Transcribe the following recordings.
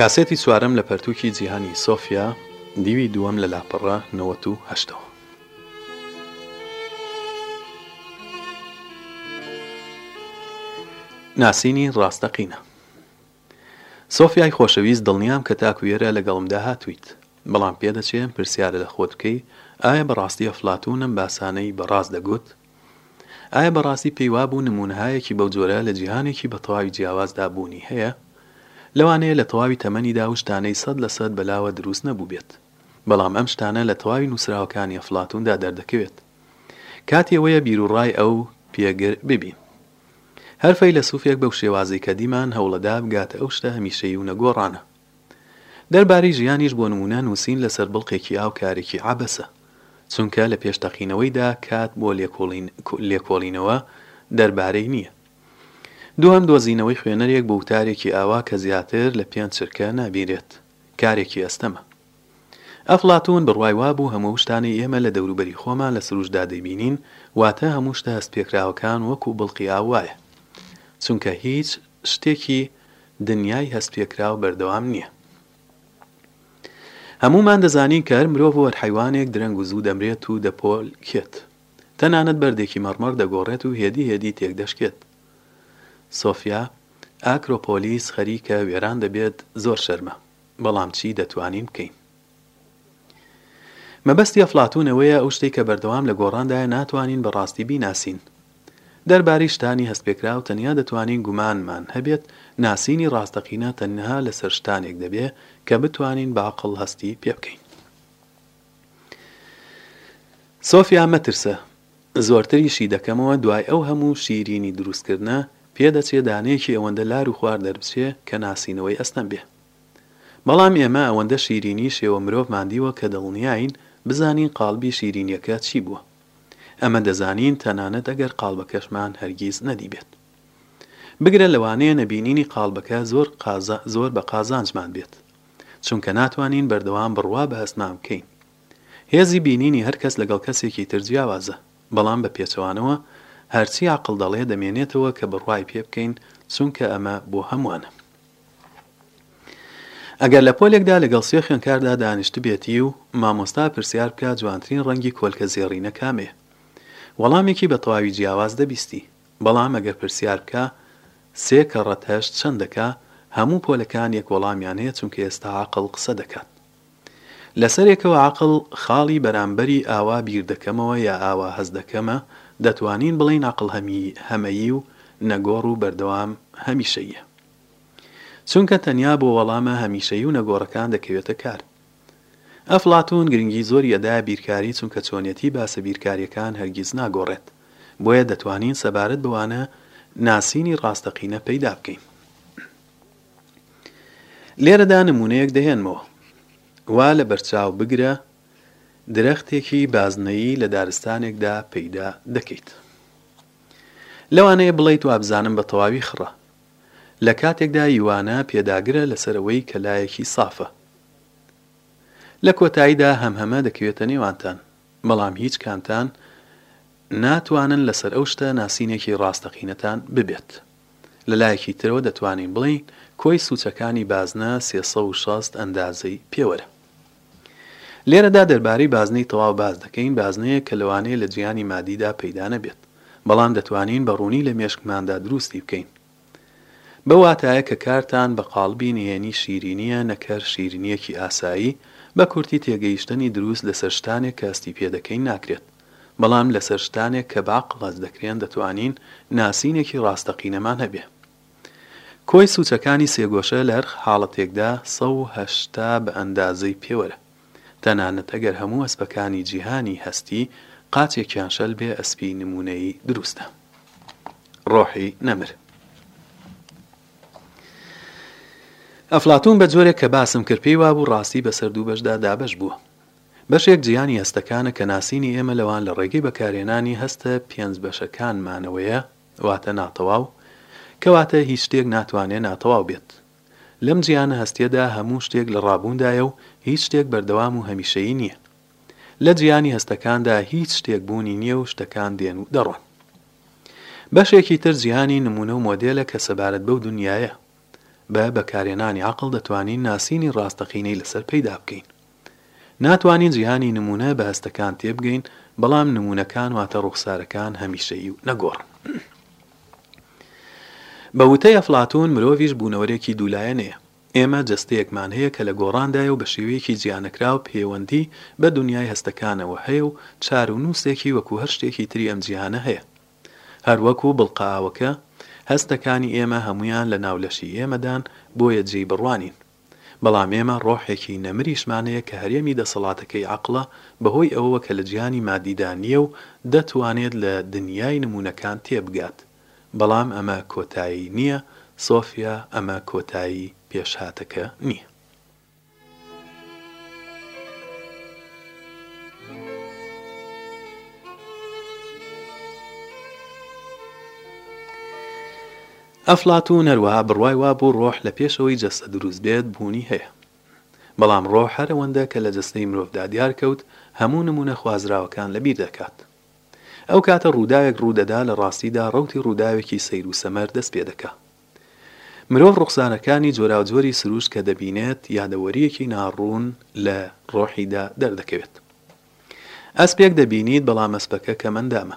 کاسێتی چوارەم لە پەرتووکی جیهانی سۆفیا، دیوی دووەم لە لاپەڕە نەوەد و هەشتەوە. ناسینی ڕاستەقینە سۆفیای خۆشەویست دڵنیام کە تاکو ئێرە لەگەڵمدا هاتوویت، بەڵام پێدەچێ پرسیارە لە خۆت بکەی، ئایا بەڕاستی ئەفلاتوون ئەم باسانەی بە ڕاست دەگوت؟ ئایا بەڕاستی پێی وابوو نموونهایەکی بەو جۆرە لە جیهانێکی بە تەواوی جیاوازدا بوونی هەیە؟ لەوانەیە لە تەواوی تەمەنیدا و شتانەی سەد لە سەد بەلاوە دروست نەبووبێت. بەڵام ئەم شتانە لە تەواوی نووسراوەکانی ئەفلاتووندا دەردەکەوێت. کاتی ئەوەیە بیروڕای ئەو پێگر ببین. هەر فەیلەسوفێک بەو شێوازەی کە دیمان هەوڵەدا بگاتە ئەو شتە هەمیشەیی و نەگۆڕانە. دەربارەی ژیانیش بۆ نموونە نووسین لەسەر بڵقێکی ئاو کارێکی عەبەسە، چونکە لە پێش تەقینەوەیدا کات بۆ لێکۆڵینەوە دەربارەی نییە. دووەم دۆزینەوەی خوێنەرێک بۆ وتارێکی ئاوا کە زیاتر لە پێنج چرکە نابینرێت، کارێکی ئەستەمە. ئەفڵاتوون بڕوای وابوو هەموو شتانەی ئێمە لە دەوروبەری خۆمان لە سروشتدا دەیبینین، واتە هەموو شتە هەستپێکراوەکان وەکو بڵقی ئاو وایە. چونکە هیچ شتێکی دنیای هەستپێکراو بەردەوام نییە. هەموومان دەزانین کە هەر مرۆڤ و هەر حەیوانێک درەنگ و زوو دەمرێت و دەپۆلکێت. تەنانەت بەردێکی مەڕمەڕ دەگۆڕێت و هێدی هێدی تێکدەشکێت. سۆفیا، ئاکرۆپۆلیس خەریکە وێران دەبێت، زۆر شەرمە. بەڵام چی دەتوانین بکەین؟ مەبەستی ئەفلاتوون ئەوەیە ئەو شتەی کە بەردەوام لە گۆڕاندایە ناتوانین بە ڕاستی بیناسین. دەربارەی شتانی هەستپێکراو تەنیا دەتوانین گومانمان هەبێت، ناسینی ڕاستەقینە تەنها لەسەر شتانێک دەبێ کە بتوانین بە عەقڵ هەستی پێ بکەین. سۆفیا مەترسە، زۆرتری شی دەکەمەوە، دوای ئەو هەموو شیرینی دروستکردنە، پێدەچێ دانەیەکی ئەوەندە لار و خوار دەربچێ کە ناسینەوەی ئەستەم بێ. بەڵام ئێمە ئەوەندە شیرینی شێوە مرۆڤمان دیوە کە دڵنیاین بزانین قاڵبی شیرینیەکە چی بووە. ئەمە دەزانین تەنانەت ئەگەر قاڵبەکەشمان هەرگیز نەدیبێت. بگرە لەوانەیە نەبینینی قاڵبەکە زۆر قاز زۆر بە قازانجمان بێت. چونکە ناتوانین بەردەوام بڕوا بە هەستمان بکەین. هێزی بینینی هەر کەس لەگەڵ کەسێکی تر جیاوازە. بەڵام بە پێچەوانەوە هەرچی عەقڵ دەڵێ دەمێنێتەوە کە بڕوای پێ بکەین چونکە ئەمە بۆ هەموانە. ئەگەر لە پۆلێکدا لەگەڵ سێ خوێندکاردا دانیشتبێتی و مامۆستا پرسیار بکا جوانترین ڕەنگی کۆلکە زێڕینە کامەیە؟ وەڵامێکی بە تەواوی جیاواز دەبیستی. بەڵام ئەگەر پرسیار بکا سێ کەڕەتەش چەند دەکا؟ هەموو پۆلەکان یەک وەڵامیان هەیە چونکە ئێستا عەقڵ قسە دەکات. لەسەرێکەوە عەقڵ خاڵی بەرامبەری ئاوا بیر دەکەمەوە یا ئاوا هەست دەکەمە، دەتوانین بڵێین عەقڵ هەمەیی و نەگۆڕ و بەردەوام هەمیشەییە. چونکە تەنیا بۆ وەڵامە هەمیشەیی و نەگۆڕەکان دەکەوێتە کار. ئەفڵاتوون گرنگی زۆری ئەدایە بیرکاری چونکە چۆنیەتی باسە بیرکاریەکان هەرگیز ناگۆڕێت، بۆیە دەتوانین سەبارەت بەوانە ناسینی ڕاستەقینە پەیدا بکەین. لێرەدا نموونەیەک دەهێنمەوە. وا لە بەرچاو بگرە درەختێکی بازنەیی لە دارستانێکدا پەیدا دەکەیت. لەوانەیە بڵێیت وابزانم بە تەواوی خڕە. لە کاتێکدا یوانە پێداگرە لەسەر ئەوەی کە لایەکی سافە. لە کۆتاییدا هەمهەمە دەکەوێتە نێوانتان، بەڵام هیچ کامتان ناتوانن لەسەر ئەو شتە ناسینێکی ڕاستەقینەتان ببێت. لە لایەکی ترەوە دەتوانین بڵێین کۆی سوچەکانی بازنە سێ سەد و شەست ئەندازەی پێوەرە. لێرەدا دەربارەی بازنەی تەواو باس دەکەین، بازنەیەک کە لەوانەیە لە جیهانی مادیدا پەیدا نەبێت، بەڵام دەتوانین بە ڕوونی لە مێشکماندا دروستی بکەین. بەو واتایە کە کارتان بە قاڵبی نهێنی شیرینییە نەک هەر شیرینییەکی ئاسایی، بە کورتی تێگەیشتنی دروست لەسەر شتانێک کە هەستی پێدەکەین ناکرێت، بەڵام لەسەر شتانێک کە بە عەقڵ هەست دەکرێن دەتوانین ناسینێکی ڕاستەقینەمان هەبێ. کۆی سووچەکانی سێگۆشە لە هەر حاڵەتێکدا سەد و هەشتا بە ئەندازەی پێوەرە. تەنانەت ئەگەر هەموو ئەسپەکانی جیهانی هەستی قاچێکیان شل بێ ئەسپی نموونەیی دروستە. ڕۆحی نەمر. ئەفلاتوون بە جۆرێک کە باسم کرد پێی وابوو ڕاستی بەسەر دوو بەشدا دابەش بووە. بەشێک جیهانی هەستەکانە کە ناسینی ئێمە لەوان لە ڕێگەی بەکارهێنانی هەستە پێنج بەشەکانمانەوەیە، واتە ناتەواو، کەواتە هیچ شتێک ناتوانێت ناتەواو بێت. لەم جیهانە هەستیەدا هەموو شتێک لە ڕابووندایە و هیچ شتێک بەردەوام و هەمیشەیی نییە. لە جیهانی هەستەکاندا هیچ شتێک بوونی نییە و شتەکان دێن و دەڕۆن. بەشێکی تر جیهانی نموونە و مۆدێلە کە سەبارەت بەو دونیایە، بە بەکارهێنانی عەقڵ دەتوانین ناسینی ڕاستەقینەی لەسەر پەیدا بکەین. ناتوانین جیهانی نموونە بە هەستەکان تێبگەین، بەڵام نموونەکان واتە ڕووخسارەکان هەمیشەیی و نەگۆڕن. بە وتەی ئەفلاتوون مرۆڤیش بوونەوەرێکی دوو لایەنەیە. ئێمە جەستەیەکمان هەیە کە لە گۆڕاندایە و بە شێوەیەکی جیانەکراو پێوەندی بە دونیای هەستەکانەوە هەیە و چارونووسێکی وەکوو هەر شتێکی تری ئەم جیهانە هەیە. هەر وەکوو بڵقە ئاوەکە، هەستەکانی ئێمە هەموویان لە ناو لەشی ئێمەدان، بۆیە جێی بڕوانین. بەڵام ئێمە ڕۆحێکی نەمریشمان هەیە کە هەرێمی دەسەڵاتەکەی عەقڵە بەهۆی ئەوەوە کە لە جیهانی مادیدا نییە و دەتوانێت لە دنیای نموونەکان تێبگات. بەڵام ئەمە کۆتایی نییە، سۆفیا، ئەمە کۆتایی پێشهاتەکە نییە. ئەفلاتوون هەروەها بڕوای وابوو ڕۆح لە پێشەوەی جەستە دروست بێت بوونی هەیە. بەڵام ڕۆح هەر ئەوەندە کە لە جەستەی مرۆڤدا دیار کەوت هەموو نموونە خوازراوەکان لە بیر دەکات. ئەو کاتە ڕووداوێک ڕوو دەدا لە ڕاستیدا ڕەوتی ڕووداوێکی سەیر و سەمەر دەست پێ دەکا. مرۆڤ ڕوخسارەکانی جۆراوجۆری سروشت کە دەبینێت یادەوەرییەکی ناڕوون لە ڕۆحیدا دەردەکەوێت. ئەسپێک دەبینیت بەڵام ئەسپەکە کەمئەندامە.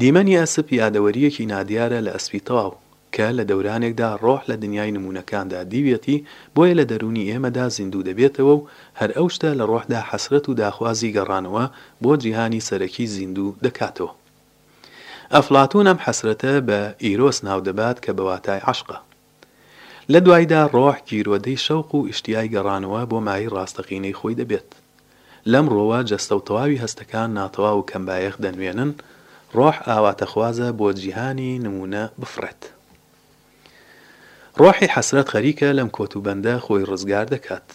دیمەنی ئەسپ یادەوەرییەکی نادیارە لە ئەسپی تەواو، کە لە دەورانێکدا ڕۆح لە دنیای نموونەکاندا دیویەتی، بۆیە لە دەروونی ئێمەدا زیندوو دەبێتەوە و هەر ئەو شتە لە ڕۆحدا حەسرەت و داخوازی گەڕانەوە بۆ جیهانی سەرەکی زیندوو دەکاتەوە. ئەفلاتوون ئەم حەسرەتە بە ئیرۆس ناو دەبات کە بە واتای عەشقە. لە دوایدا ڕۆح گیرۆدەی شەوق و ئیشتیای گەڕانەوە بۆ مایەی ڕاستەقینەی خۆی دەبێت. لەمڕۆوە جەستە و تەواوی هەستەکان ناتەواو و کەمبایەخ دەنوێنن، ڕۆح ئاواتەخوازە بۆ جیهانی نموونە بفڕێت. ڕۆحی حەسرەت خەریکە لەم کۆت و بەندە خۆی ڕزگار دەکات.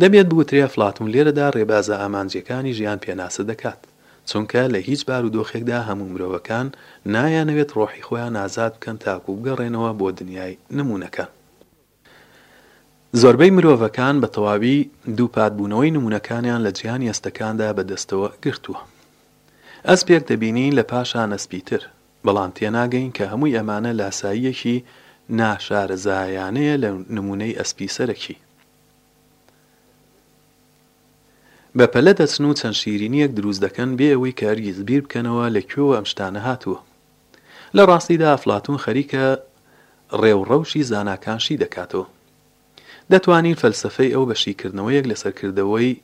دەبێت بوترێ ئەفلاتون لێرەدا رێبازە ئامانجیەکانی ژیان پێناسە دەکات، چونکە لە هیچ بارودۆخێکدا هەموو مرۆڤەکان نایانەوێت رۆحی خۆیان ئازاد بکەن تاکو بگەڕێنەوە بۆ دنیای نمونەکان. زۆربەی مرۆڤەکان بە تەواوی دووپات بوونەوەی نمونەکانیان لە جیهانی ئەستەکاندا بە دەستەوە گرتووە. ئەسپێک دەبینین لە پاشان ئەسپی تر. بەڵام تێناگەین کە هەمووی ئەمانە لاساییەکی نا شارەزایانەیە لە نموونەی ئەسپی سەرەکی بە پەلە دەچن و چەند شیرینیەک دروست دەکەن بێ ئەوەی کە هەرگیز بیر بکەنەوە لە کوێوە ئەم شتانە هاتووە لە ڕاستیدا ئەفلاتوون خەریکە ڕێ و ڕەوشی زاناکان شی دەکاتەوە دەتوانین فەلسەفەی ئەو بە شیکردنەوەیەک لەسەر کردەوەی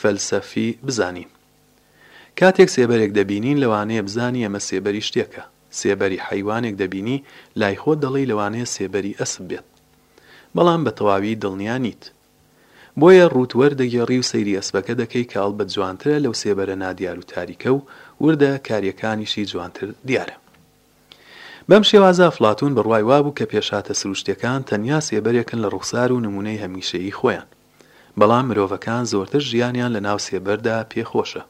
فەلسەفی بزانین. کاتێک سێبەرێک دەبینین لەوانەیە بزانی ئەمە سێبەری شتێکە، سێبەری حەیوانێک دەبینی لای خۆت دەڵێی لەوانەیە سێبەری ئەسپ بێت بەڵام بە تەواوی دڵنیا نیت بۆیە ڕووت وەردەگێڕی و سەیری ئەسپەکە دەکەی کە ئەڵبەت جوانترە لەو سێبەرە نادیار و تاریکە و وردە کاریەکانیشی جوانتر دیارە. بەم شێوازە ئەفڵاتوون بڕوای وابوو کە پێشهاتە سروشتیەکان تەنیا سێبەرێکن لە ڕوخسار و نموونەی هەمیشەیی خۆیان. بەڵام مرۆڤەکان زۆرتر ژیانیان لە ناو سێبەردا پێ خۆشە.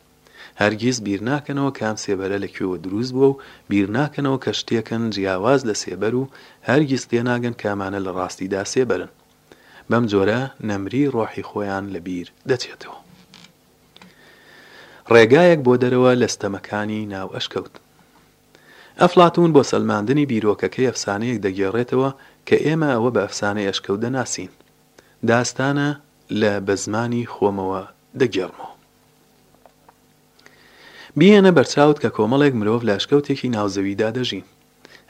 هەرگیز بیر ناکەنەوە کام سێبەرە لە کوێوە دروست بووە و بیر ناکەنەوە کە شتێکن جیاواز لە سێبەر و هەرگیز تێناگەن کامانە لە ڕاستیدا سێبەرن. بەم جۆرە نەمری ڕۆحی خۆیان لە بیر دەچێتەوە. ڕێگایەک بۆ دەرەوە لە ستەمەکانی ناو ئەشکەوت. ئەفلاتوون بۆ سەلماندنی بیرۆکەکەی ئەفسانەیەک دەگێڕێتەوە کە ئێمە ئەوە بە ئەفسانەی ئەشکەوت دەناسین. داستانە لە بە زمانی خۆمەوە دەگێڕمەوە. بیهێنە بەرچاوت کە کۆمەڵێک مرۆڤ لە ئەشکەوتێکی ناو زەویدا دەژین.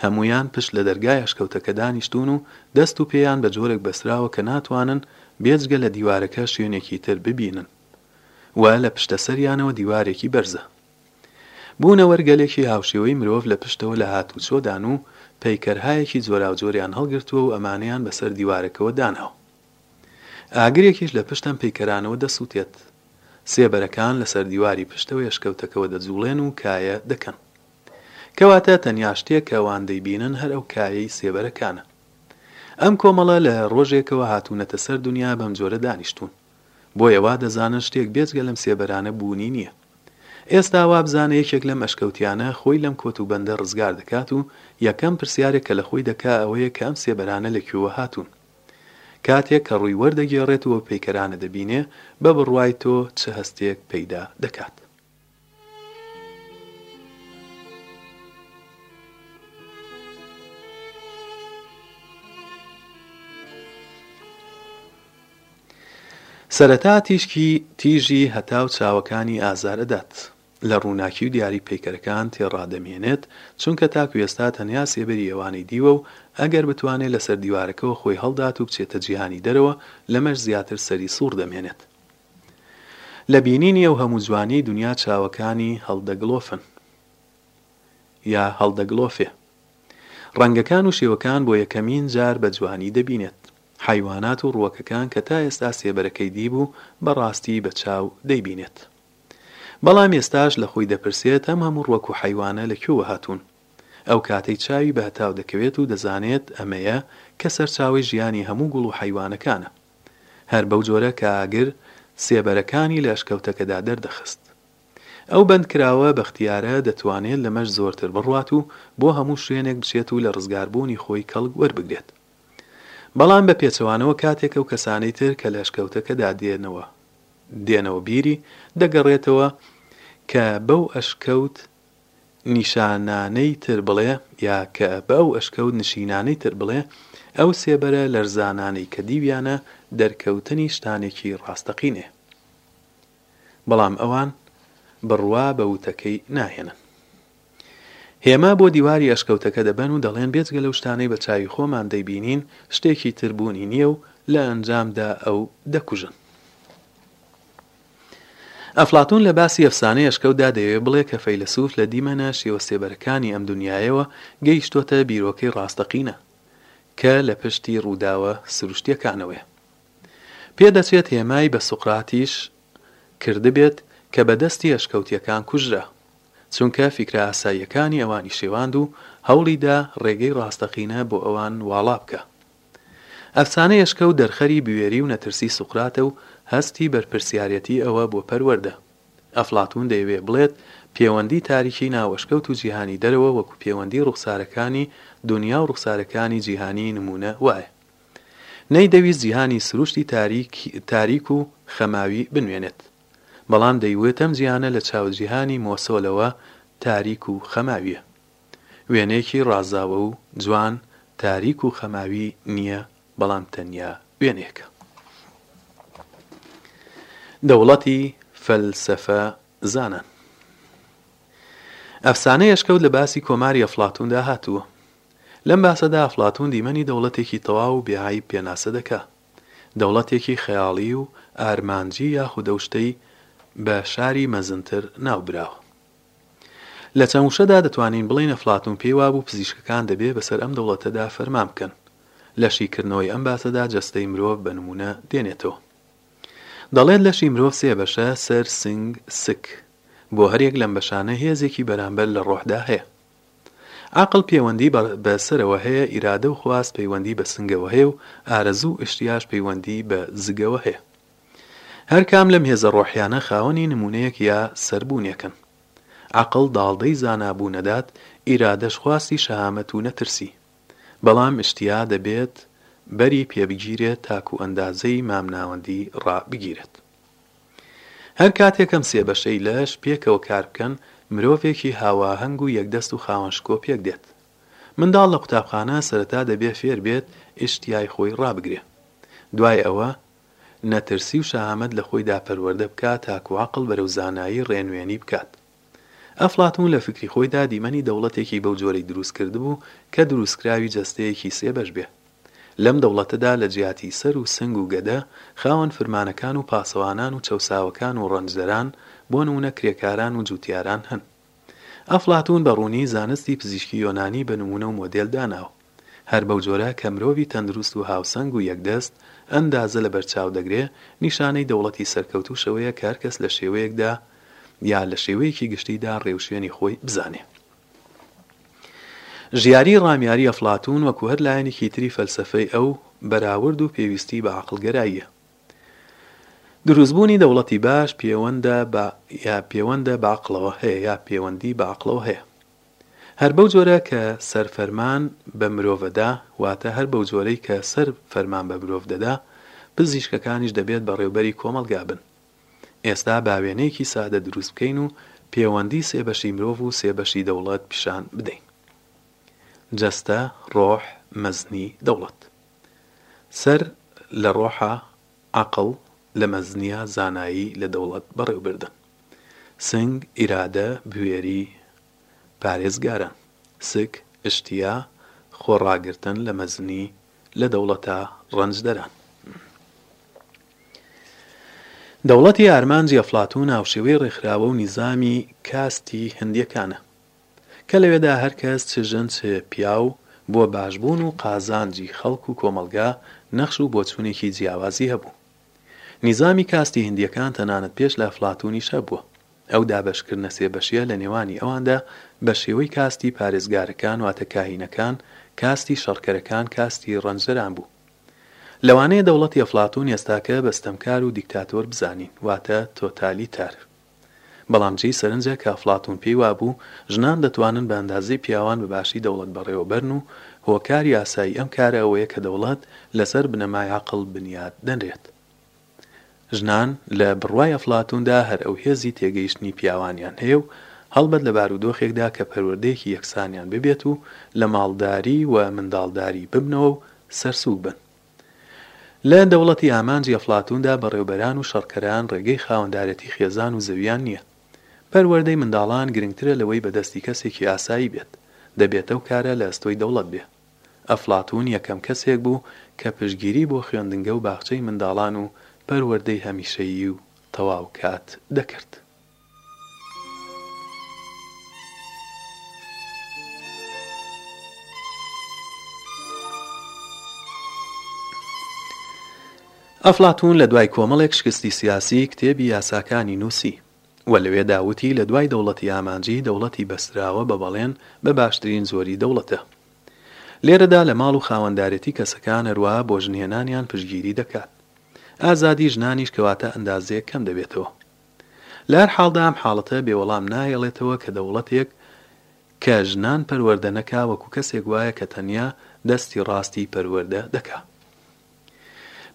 هەموویان پشت لە دەرگای ئەشکەوتەکە دانیشتوون و دەست و پێیان بە جۆرێک بەستراوە کە ناتوانن بێجگە لە دیوارەکە شوێنێکی تر ببینن و لە پشتەسەریانەوە دیوارێکی بەرزە. بوونەوەر گەلێکی هاوشێوەی مرۆڤ لە پشتەوە لە هاتووچۆدان و پەیکەرهایەکی جۆراوجۆریان هەڵگرتووە و ئەمانەیان بەسەر دیوارەکەوە داناوە. ئاگرێکیش لە پشت ئەم پەیکەرانەوە دەسووتێت. سێبەرەکان لەسەر دیواری پشتەوەی ئەشکەوتەکەوە دەجووڵێن و کایە دەکەن. کەواتە تەنیا شتێک کە ئەوان دەیبینن هەر ئەو کایەی سێبەرەکانە. ئەم کۆمەڵە لە ڕۆژێکەوە هاتوونەتە سەر دونیا بەمجۆرە دانیشتوون. بۆیە وا دەزانن شتێک بێجگە لەم سێبەرانە بوونی نییە. ئێستا وابزانە یەکێک لەم ئەشکەوتیانە خۆی لەم کۆت و بەندە ڕزگار دەکات و یەکەم پرسیارێک کە لە خۆی دەکا ئەوەیە کە ئەم سێبەرانە لە کوێوە هاتوون؟ کاتێک کە ڕووی وەردەگێڕێت و ئەو پەیکەرانە دەبینێ، بە بڕوای تۆ چ هەستێک پەیدا دەکات؟ سەرەتا تیشکی تیژی هەتاو چاوەکانی ئازار ئەدات، لە ڕووناکی و دیاری پەیکەرەکان تێڕا دەمێنێت، چونکە تاکو ئێستا تەنیا سێبەری ئێوانەی دیوە و ئەگەر بتوانێت لەسەر دیوارەکەوە خۆی هەڵدات و بچێتە جیهانی دەرەوە لەمەش زیاتر سەری سوڕ دەمێنێت. لە بینینی ئەو هەموو جوانیەی دونیا چاوەکانی هەڵدەگڵۆفن یا هەڵدەگڵۆفێ. ڕەنگەکان و شێوەکان بۆ یەکەمین جار بە جوانی دەبینێت. حەیوانات و ڕووەکەکان کە تا ئێستا سێبەرەکەی دیبوو بە ڕاستی بە چاو دەیبینێت. بەڵام ئێستاش لە خۆی دەپرسێت ئەم هەموو ڕووەک و حەیوانە لە کوێوە هاتوون؟ ئەو کاتەی چاوی بە هەتاو دەکەوێت و دەزانێت ئەمەیە کە سەرچاوەی ژیانی هەموو گوڵ و حەیوانەکانە. هەر بەو جۆرە کە ئاگر سێبەرەکانی لە ئەشکەوتەکەدا دەردەخست. ئەو بەندکراوە بەختیارە دەتوانێت لەمەش زۆرتر بڕوات و بۆ هەموو شوێنێک بچێت و لە ڕزگاربوونی خۆی کەڵک وەربگرێت. بەڵام بە پێچەوانەوە کاتێک ئەو کەسانەی تر کە لە ئەشکەوتەکەدا دێنەوە دێنەوە بیری دەگەڕێتەوە کە بەو ئەشکەوت نیشانانەی تر بڵێ یا کە بە ئەو ئەشکەوت نشینانەی تر بڵێ ئەو سێبەرە لەرزانانەی کە دیویانە دەرکەوتنی شتانێکی ڕاستەقینەیە. بەڵام ئەوان بڕوا بە وتەکەی ناهێنن. هێما بۆ دیواری ئەشکەوتەکە دەبەن و دەڵێن بێجگە لەو شتانەی بە چاوی خۆمان دەیبینین، شتێکی تر بوونی نییە و لە ئەنجامدا ئەو دەکوژن. ئەفلاتوون لە باسی ئەفسانەی ئەشکەوتدا دەیەوێت بڵێ کە فەیلەسووف لە دیمەنە شێوە سێبەرەکانی ئەم دونیایەوە گەیشتۆتە بیرۆکەی ڕاستەقینە کە لە پشتی ڕووداوە سروشتییەکانەوەیە. پێدەچێت هێمای بە سوقراتیش کردبێت کە بە دەستی ئەشکەوتییەکان کوژرا، چونکە فیکرە ئاساییەکانی ئەوانی شێواند و هەوڵی دا ڕێگەی ڕاستەقینە بۆ ئەوان واڵا بکا. ئەفسانەی ئەشکەوت دەرخەری بوێری و نەترسی سوقراتە و هەستی بەرپرسیارێتی ئەوە بۆ پەروەردە. ئەفلاتوون دەیەوێ بڵێت پێوەندی تاریکی ناو ئەشکەوت و جیهانی دەرەوە وەکو پێوەندی ڕوخسارەکانی دونیا و ڕوخسارەکانی جیهانی نموونە وایە. نەیدەویست جیهانی سروشتی تاریک تاریک و خەماوی بنوێنێت، بەڵام دەیوێت ئەم جیهانە لە چاو جیهانی مۆسۆلەوە تاریک و خەماوییە. وێنەیەکی ڕازاوە و جوان تاریک و خەماوی نییە، بەڵام تەنیا وێنەیەکە. دەوڵەتی فەلسەفە زانان. ئەفسانەی ئەشکەوت لە باسی کۆماری ئەفڵاتوندا هاتووە. لەم باسەدا ئەفڵاتوون دیمەنی دەوڵەتێکی تەواو بێ عەیب پێناسە دەکا. دەوڵەتێکی خەیاڵیی و ئارمانجی یاخود ئەو شتەی بە شاری مەزنتر ناو براوە. لە چەند وشەدا دەتوانین بڵێین ئەفڵاتوون پێی وابوو پزیشکەکان دەبێ بەسەر ئەم دەوڵەتەدا فەرمان بکەن. لە شیکردنەوەی ئەم باسەدا جەستەی مرۆڤ بە نموونە دێنێتەوە. دەڵێت لەشی مرۆڤ سێ بەشە، سەر، سنگ، سک. بۆ هەریەک لەم بەشانە هێزێکی بەرامبەر لە ڕۆحدا هەیە. عەقڵ پێوەندی بە بە سەرەوە هەیە، ئیرادە و خواست پەیوەندی بە سنگەوە هەیە و ئارەزوو و ئیشتیاش پەیوەندی بە زگەوە هەیە. هەر کام لەم هێزە ڕۆحیانە خاوەنی نموونەیەک یا سەربوونێکن. عەقڵ داڵدەی زانابوو نەدات، ئیرادەش خواستی شەهامەت و نەترسی. بەڵام ئیشتیا دەبێت بەری پێبگیرێت تاکوو ئەندازەی مامناوەندی ڕابگیرێت. هەر کاتێک ئەم سێ بەشەی لەش پێکەوە کار بکەن، مرۆڤێکی هاوئاهەنگ و یەکدەست و خاوەن شکۆ پێک دێت. منداڵ لە قوتابخانە سەرەتا دەبێ فێر بێت ئیشتیای خۆی ڕابگرێ. دوای ئەوە نەترسی و شەهامەت لە خۆیدا پەروەردە بکا تاکوو عەقڵ بەرەو زانایی ڕێنوێنی بکات. ئەفلاتوون لە فیکری خۆیدا دیمەنی دەوڵەتێکی بەو جۆرەی دروست کردبوو کە دروستکراوی جەستەیەکی سێ بەش بێ. لەم دەوڵەتەدا لە جیاتی سەر و سنگ و گەدە، خاوەن فرمانەکان و پاسەوانان و چەوساوەکان و ڕەنجدەران، بۆ نموونە کرێکاران و جووتیاران هەن. ئەفلاتوون بە ڕوونی زانستی پزیشکی یۆنانی بە نموونە و مۆدێل داناوە. هەر بەو جۆرە کە مرۆڤی تەندروست و هاوسەنگ و یەکدەست، ئەندازە لە بەرچاو دەگرێ، نیشانەی دەوڵەتی سەرکەوتووش ئەوەیە کە هەر کەس لە شێوەیەکدا یا لە شێوەیەکی گشتیدا ڕێوشوێنی خۆی بزانێ. ژیاریی ڕامیاریی ئەفلاتوون وەکوو هەر لایەنێکی تری فەلسەفەی ئەو، بەراورد و پێویستی بە عەقڵگەراییە. دروستبوونی دەوڵەتی باش پێوەندە بە یا پێوەندە بە عەقڵەوە هەیە یا پێوەندی بە عەقڵەوە هەیە. هەر بەو جۆرە کە سەر فەرمان بە مرۆڤەدا، واتە هەر بەو جۆرەی کە سەر فەرمان بە مرۆڤ دەدا، پزیشکەکانیش دەبێت بەڕێوبەری کۆمەڵگا بن. ئێستا با وێنەیەکی سادە دروست بکەین و پێوەندی سێ بەشی مرۆڤ و سێ بەشی دەوڵەت پیشان بدەین. جەستە، ڕۆح، مەزنی دەوڵەت. سەر، لە ڕۆحە، عەقڵ لە مەزنیە زانایی لە دەوڵەت بەڕێو بردن سنگ ئیرادە بوێری پارێزگارە سک ئشتیا خۆ ڕاگرتن لە مەزنی لە دەوڵەتە ڕەنجدەران. دەوڵەتی ئارمانجی ئەفڵاتوون هاوشێوەی ڕێکخراوە و نیزامی کاستی هندیەکانە کە لەوێدا هەر کەس چ ژن چ پیاو بۆ باشبوون و قازانجی خەڵک و کۆمەڵگا نەخش و بۆچوونێکی جیاوازی هەبوو. نیزامی کاستی هیندییەکان تەنانەت پێش لە ئەفلاتوونیش هەبووە. ئەو دابەشکردنە سێ بەشییە لە نێوانی ئەواندا بە شێوەی کاستی پارێزگارەکان واتە کاهینەکان، کاستی شەڕکەرەکان، کاستی ڕەنجدەران بوو. لەوانەیە دەوڵەتی ئەفلاتوون ئێستاکە بە ستەمکار و دیکتاتۆر بزانین واتە تۆتالیتار. بەڵام جێی سەرنجە کە ئەفڵاتوون پێی وابوو ژنان دەتوانن بە ئەندازەی پیاوان بە باشی دەوڵەت بەڕێوەبەرن و هۆکاری ئاسایی ئەم کارە ئەوەیە کە دەوڵەت لەسەر بنەمای عەقڵ بنیات دەنرێت. ژنان لە بڕوای ئەفڵاتووندا هەر ئەو هێزی تێگەیشتنی پیاوانیان هەیە و هەڵبەت لە بارودۆخێکدا کە پەروەردەیەکی یەکسانیان ببێت و لە ماڵداری و منداڵداری ببنەوە و سەرسووک بن، لە دەوڵەتی ئامانجی ئەفلاتووندا بەڕێوبەران و شەڕکەران ڕێگەی خاوەندارێتی خێزان و زەوییان نییە. پەروەردەی منداڵان گرنگترە لەوەی بەدەستی کەسێکی ئاسایی بێت، دەبێت ئەو کارە لە ئەستۆی دەوڵەت بێ. ئەفلاتوون یەکەم کەسێک بوو کە پشتگیری بۆ خوێندنگە و باخچەی منداڵان و پەروەردەی هەمیشەیی و تەواو کات دەکرد. ئەفڵاتوون لە دوای کۆمەڵێک شکستی سیاسی کتێبی یاساکانی نووسی و لەوێدا وتی لە دوای دەوڵەتی ئامانجی دەوڵەتی بەستراوە بە بەڵێن بە باشترین جۆری دەوڵەتە لێرەدا لە ماڵ و خاوەندارێتی کەسەکان هەروا بۆ ژنهێنانیان پشگیری دەکات ئازادی ژنانیش کەواتە ئەندازەیەک کەم دەبێتەوە لە هەر حاڵدا ئەم حاڵەتە بێ وەڵام ناهێڵێتەوە کە دەوڵەتێک کە ژنان پەروەردە نەکا وەکو کەسێک وایە کە تەنیا دەستی ڕاستی پەروەردە دەکا.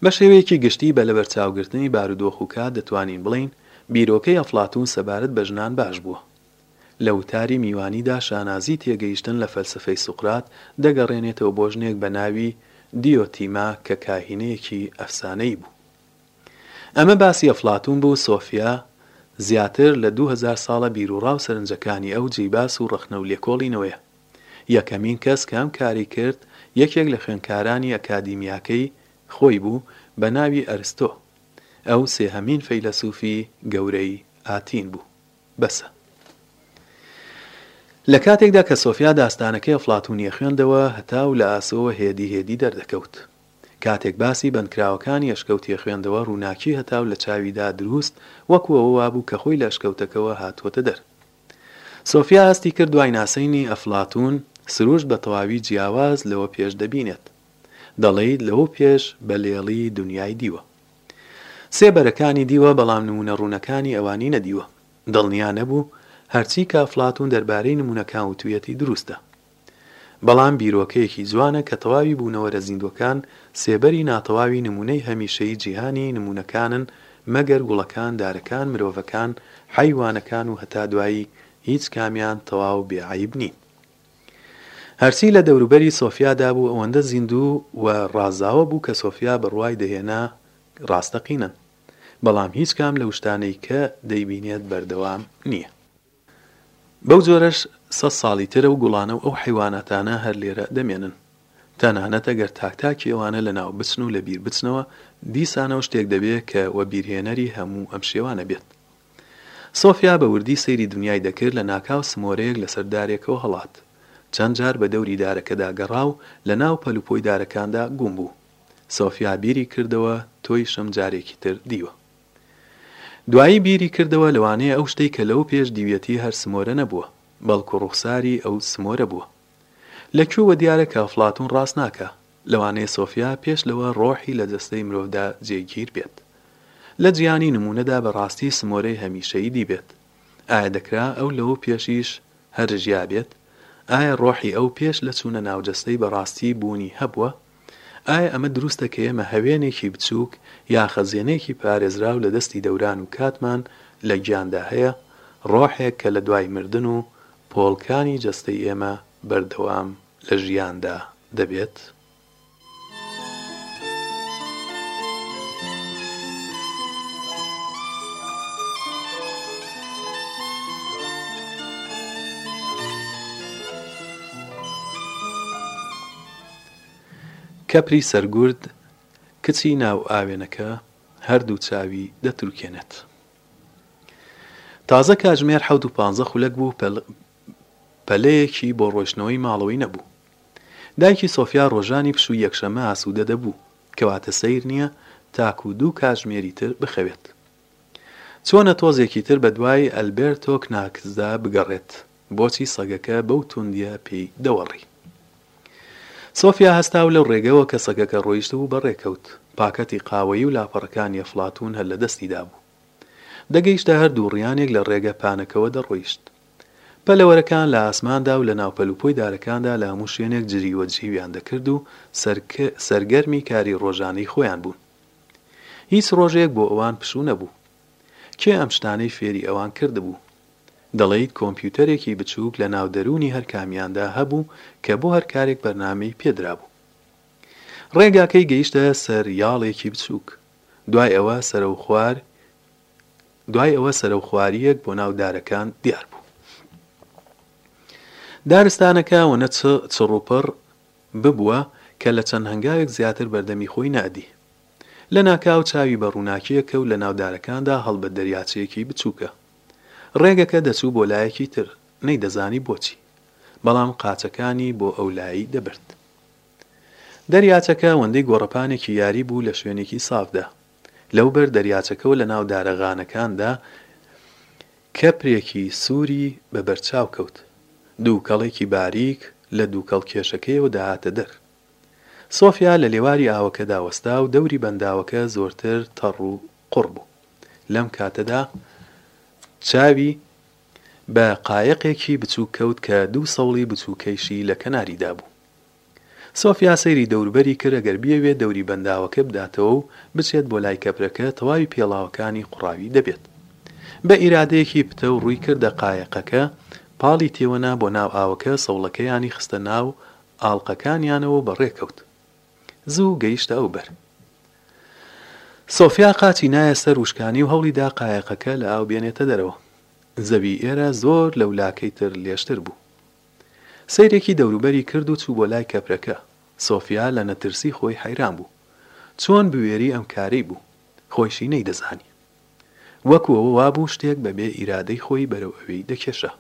بە شێوەیەکی گشتی بە لەبەرچاوگرتنی بارودۆخ و کات دەتوانین بڵێین بیرۆکەی ئەفڵاتوون سەبارەت بە ژنان باش بووە. لە وتاری میوانیدا شانازی تێگەیشتن لە فەلسەفەی سوقرات دەگەڕێنێتەوە بۆ ژنێک بە ناوی دیۆتیما کە کاهینەیەکی ئەفسانەیی بوو. ئەمە باسی ئەفلاتوون بوو، سۆفیا زیاتر لە دوو هەزار ساڵە بیروڕا و سەرنجەکانی ئەو جێی باس و ڕەخنە و لێکۆڵینەوەیە. یەکەمین کەس کە ئەم کارەی کرد یەکێک لە خوێندکارانی ئەکادیمیاکەی خۆی بوو بە ناوی ئەرستۆ. ئەو سێهەمین فەیلەسوفی گەورەی ئاتین بوو. بەسە. لە کاتێکدا کە سۆفیا داستانەکەی ئەفلاتوونی ئەخوێندەوە هەتاو لە ئاسۆوە هێدی هێدی دەردەکەوت. کاتێک باسی بەندکراوەکانی ئەشکەوتێ خوێندەوە ڕووناکی هەتاو لە چاویدا درووست وەکو ئەوە وابوو کە خۆی لە ئەشکەوتەکەوە هاتووەتە دەر. سۆفیا هەستی کرد دوای ناسینی ئەفڵاتوون سروشت بە تەواوی جیاواز لەوە پێش دەبینێت دەڵیت لەوە پێش بە لێڵی دونیای دیوە سێ بەرەکانی دیوە بەڵام نموونە ڕوونەکانی ئەوانی نەدیوە دڵنیا نەبوو هەرچی کە ئەفڵاتوون دەربارەی نموونەکان وتویەتی درووستە. بەڵام بیرۆکەیەکی جوانە کە تەواوی بوونەوەرە زیندووەکان سێبەری ناتەواوی نموونەی هەمیشەیی جیهانی نموونەکانن، مەگەر گوڵەکان، دارەکان، مرۆڤەکان، حەیوانەکان و هەتا دوایی، هیچ کامیان تەواو بێ عەیب نین. هەرچی لە دەوروبەری سۆفیادا بوو ئەوەندە زیندوو و ڕازاوە بوو کە سۆفیا بڕوای دەهێنا ڕاستەقینەن، بەڵام هیچ کام لەو شتانەی کە دەیبینێت بەردەوام نییە. بەو جۆرەش سەد ساڵی تر ئەو گوڵانە و ئەو حەیواناتانە هەر لێرە دەمێنن. تەنانەت ئەگەر تاک تاکی ئەوانە لەناو بچن و لەبیر بچنەوە، دیسانەوە شتێک دەبێ کە وەبیرهێنەری هەموو ئەم شێوانە بێت. سۆفیا بە وردی سەیری دنیای دەکرد، لە ناکاو سمۆرەیەک لەسەر دارێکەوە هەڵات. چەند جار بە دەوری دارەکەدا گەڕا و لەناو پەلوپۆی دارەکاندا گوم بوو. سۆفیا بیری کردەوە، تۆیشم جارێکی تر دیوە. دوایی بیری کردەوە لەوانەیە ئەو شتەی کە لەو پێش دیویەتی هەر سمۆرە نەبووە، بەڵکو ڕوخساری ئەو سمۆرە بووە. لە کوێوە دیارە کە ئەفڵاتون ڕاست ناکا، لەوانەیە سۆفیا پێش لەوە ڕۆحی لە جەستەی مرۆڤدا جێگیر بێت. لە جیهانی نمونەدا بە ڕاستی سمۆرەی هەمیشەیی دیبێت. ئایا دەکرا ئەو لەو پێشیش هەر ژیابێت؟ ئایا ڕۆحی ئەو پێش لە چونە ناو جەستەی بە ڕاستی بوونی هەبووە؟ ئایا ئەمە دروستە کە ئێمە هەوێنێکی بچووک یا خەزێنەیەکی پارێزراو لە دەستی دەوران و کاتمان لە گیاندا هەیە، ڕۆحێک کە لە دوای مردن و پۆڵکانی جەستەی ئێمە بەردەوام لە ژیاندا دەبێت؟ کەپری سەرگورد کچی ناوئاوێنەکە هەردوو چاوی دەتروکێنێت. تازە کاتژمێر حەوت و پانزە خولەک بوو پەلەیەکی بۆ ڕۆیشتنەوەی ماڵەوەی نەبوو. دایکی سۆفیا ڕۆژانی پشووی یەکشەممە ئاسوودە دەبوو، کەواتە سەیر نییە تاکو دوو کاتژمێری تر بخەوێت. چۆنە تۆزێکی تر بە دوای ئەلبێرتۆ کناکسدا بگەڕێت؟ بۆچی سەگەکە بەو توندییە پێی دەوەڕی؟ سۆفیا هەستا و لەو ڕێگەوە کە سەگەکە ڕۆیشتبوو بەڕێکەوت. پاکەتی قاوەیی و لاپەڕەکانی ئەفڵاتوون هەر لە دەستیدا بوو. دەگەیشتە هەر دووڕیانێک لە ڕێگە پانەکەوە دەڕۆیشت. پەلەوەرەکان لە ئاسماندا و لەناو پەلوپۆی دارەکاندا لە هەموو شوێنێک جریوەجریویان دەکرد و سەرگەرمی کاری ڕۆژانەی خۆیان بوون. هیچ ڕۆژێک بۆ ئەوان پشوو نەبوو. کێ ئەم شتانەی فێری ئەوان کردبوو؟ دەڵێیت کۆمپیوتەرێکی بچووک لە ناو دەروونی هەر کامیاندا هەبوو کە بۆ هەر کارێک بەرنامەی پێ درابوو. ڕێگاکەی گەیشتە سەر یاڵێکی بچووک. دوای ئەوە سەرە و خوار دوای ئەوە سەرە و خوارییەک بۆ ناو دارەکان دیار بوو. دارستانەکە ونە چ چڕوپڕ ببوە کە لە چەند هەنگاوێک زیاتر بەردەمی خۆی نەئەدی. لە ناکاو چاوی بە ڕوناکیەک کەوت لە ناو دارەکاندا هەڵبەت دەریاچەیەکی بچوکە. ڕێگەکە دەچو بۆ لایەکی تر، نەیدەزانی بۆچی. بەڵام قاچەکانی بۆ ئەو لایی دەبرد. دەریاچەکە وەندەی گۆڕەپانێکی یاری بو لە شوێنێکی سافدا. لەو بەر دەریاچەکەوە لە ناو دارەغانەکاندا کەپرێکی سووری بە بەرچاو کەوت. دووکەڵێکی باریک لە دووکەڵ کێشەکەیەوە دەهاتە دەر. سۆفیا لە لێواری ئاوەکەدا وەستا و دەوری بەنداوەکە زۆرتر تەڕ و قوڕ بوو. لەم کاتەدا چاوی بە قایەقێکی بچووک کەوت کە دوو سەوڵی بچووکەیشی لە کەناریدا بوو. سۆفیا سەیری دەوروبەری کرد ئەگەر بیەوێت دەوری بەنداوەکە بداتەوە و بچێت بۆ لای کەپرەکە تەواوی پێڵاوەکانی قوڕاوی دەبێت. بە ئیرادەیەکی پتەو ڕووی کردە قایەقەکە پاڵی تێوەنا بۆ ناو ئاوەکە سەوڵەکەیانی خستە ناو ئاڵقەکانیانەوە و بەڕێ کەوت. زوو گەیشتە ئەو بەر. سۆفیا قاچی نایە سەر وشکانی و هەوڵی دا قایەقەکە لە ئاو بێنێتە دەرەوە. زەوی ئێرە زۆر لەولاکەی تر لێژتر بوو. سەیرێکی دەوروبەری کرد و چوو بۆ لای کەپرەکە. سۆفیا لە نەترسی خۆی حەیران بوو. چۆن بوێری ئەم کارەی بوو؟ خۆیشی نەیدەزانی. وەکو ئەوە وابوو شتێک بە بێ ئیرادەی خۆی بەرەو ئەوێی دەکێشا.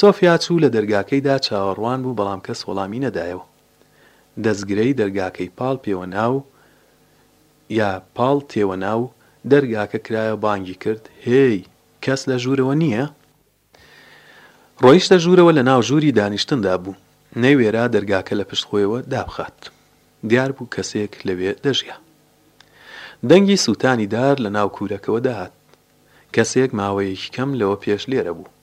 سۆفیا چوو لە دەرگاکەیدا چاوەڕوان بوو بەڵام کەس وەڵامی نەدایەوە. دەزگرەی دەرگاکەی پاڵ پێوە نا و یا پاڵ تێوە نا و دەرگاکە کرایەوە بانگی کرد، هێی! کەس لە ژوورەوە نییە؟ ڕۆیشتە ژوورەوە لە ناو ژووری دانیشتندا بوو، نەیوێرا دەرگاکە لە پشت خۆیەوە دابخات. دیار بوو کەسێک لەوێ دەژیا. دەنگی سووتانی دار لە ناو کوورەکەوە دەهات. کەسێک ماوەیەکی کەم لەوە پێش لێرە بوو.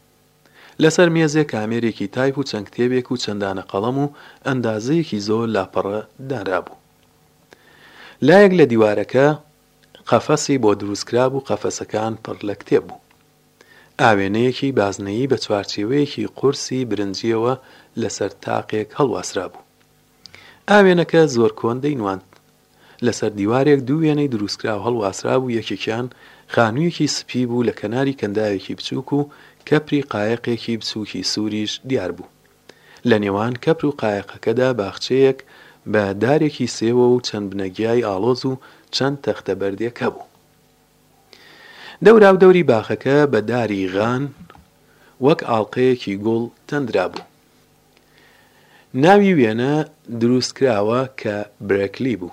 لە سەر مێزێک ئامێرێکی تایپ و چەند کتێبێک و چەند دانە قەڵەم و ئەندازەیەکی زۆر لاپەڕە دانرابوو. لایەک لە دیوارەکە قەفەسی بۆ دروست کرابوو قەفەسەکان پڕ لە کتێب بوو. ئاوێنەیەکی بازنەیی بە چوارچێوەیەکی قورسی برنجییەوە لەسەر تاقێک هەڵواسرابوو. ئاوێنەکە زۆر کۆن دەینواند. لەسەر دیوارێک دوو وێنەی دروستکراو هەڵواسرابوو یەکێکیان خانوویەکی سپی بوو لە کەناری کەنداوێکی بچووک و کەپری قایەقێکی بچووکی سووریش دیار بوو. لە نێوان کەپر و قایەقەکەدا باخچەیەک بە دارێکی سێوە و چەند بنەگیای ئاڵۆز و چەند تەختە بەردێک هەبوو. دەوراو دەوری باخەکە بە داری غان وەک ئاڵقەیەکی گوڵ تەندرابوو. ناوی وێنە دروستکراوە کە برێکلی بوو.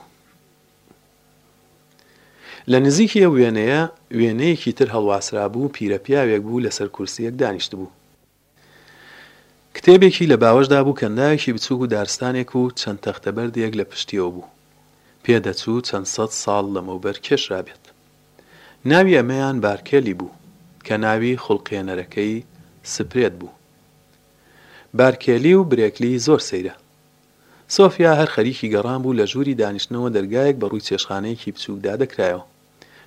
لە نزیکی ئەو وێنەیە وێنەیەکی تر هەڵواسرابوو پیرەپیاوێک بوو لەسەر کورسیەک دانیشتبوو. کتێبێکی لە باوەشدا بوو کە ناوێکی بچووک و دارستانێک و چەند تەختەبەردێک لە پشتیەوە بوو، پێ دەچوو چەند سەد ساڵ لەمەوبەر کێشرابێت. ناوی ئەمەیان بارکێلی بوو، کە ناوی خولقێنەرەکەی سپرێت بوو. بارکێلی و برێکلی زۆر سەیرە. سۆفیا هەر خەریکی گەڕان بوو لە ژووری دانیشتنەوە دەرگایەک بە ڕووی چێشتخانەیەکی بچووکدا دەکرایەوە.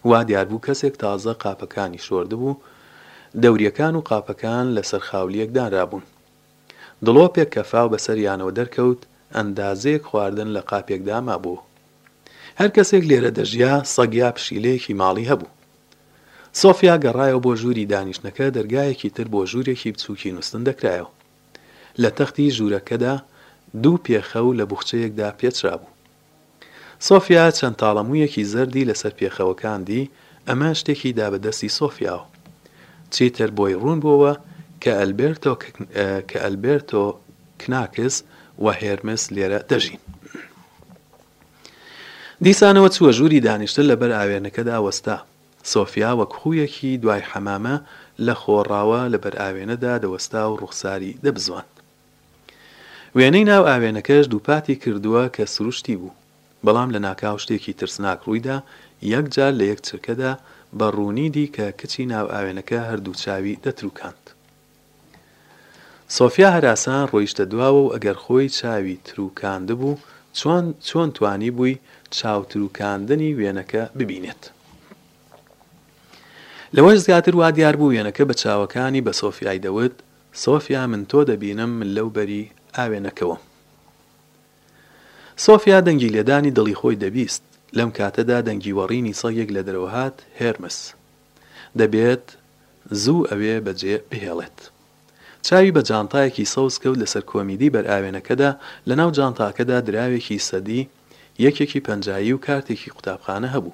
وا دیار بوو کەسێک تازە قاپەکانی شۆردبوو، دەورییەکان و قاپەکان لەسەر خاولییەک دانرابوون. دڵۆپێک کە فاو بە سەریانەوە دەرکەوت، ئەندازەیەک خواردن لە قاپێکدا مابوو. هەر کەسێک لێرە دەژیا، سەگ یا پشیلەیەکی ماڵی هەبوو. سۆفیا گەڕایەوە بۆ ژووری دانیشتنەکە، دەرگایەکی تر بۆ ژوورێکی بچووکی نووستن دەکرایەوە. لە تەختی ژوورەکەدا دوو پێخە و لە بوخچەیەکدا پێچرابوو. سۆفیا چەند تاڵە موویەکی زەردی لەسەر پێخەوەکان دی، ئەمە شتێکی دا بە دەستی سۆفیاوە. چیتر بۆی ڕوون بۆوە کە ئەلبێرتۆ کە ئەلبێرتۆ کناکس و هێرمس لێرە دەژین. دیسانەوە چووە ژووری دانیشتن لە بەر ئاوێنەکەدا وەستا. سۆفیا وەک خوویەکی دوای حەمامە لە خۆڕاوە لە بەر ئاوێنەدا دەوەستا و ڕووخساری دەبزواند. وێنەی ناو ئاوێنەکەش دووپاتی کردووە کە سروشتی بوو. بەڵام لەناکاو شتێکی ترسناک ڕوویدا، یەکجار لە یەک چرکەدا بە ڕوونی دی کە کچی ناو ئاوێنەکە هەردوو چاوی دەتروکاند. سۆفیا هەراسان ڕۆیشتە دواوە و ئەگەر خۆی چاوی تروکاندبوو، چۆن چۆن توانیبووی چاو تروکاندنی وێنەکە ببینێت؟ لەوەش زیاتر وا دیار بوو وێنەکە بە چاوەکانی بە سۆفیای دەوت، سۆفیا من تۆ دەبینم من لەو بەری ئاوێنەکەوەم. سۆفیا دەنگی لێدانی دڵی خۆی دەبیست، لەم کاتەدا دەنگی وەڕینی سەگێک لە دەرەوە هات، هێرمس. دەبێت زوو ئەوێ بەجێ بهێڵێت. چاوی بە جانتایەکی سەوز کەوت لەسەر کۆمیدی بەر ئاوێنەکەدا، لەناو جانتاکەدا دراوێکی سەدی، یەکێکی پەنجایی و کارتێکی قوتابخانە هەبوو.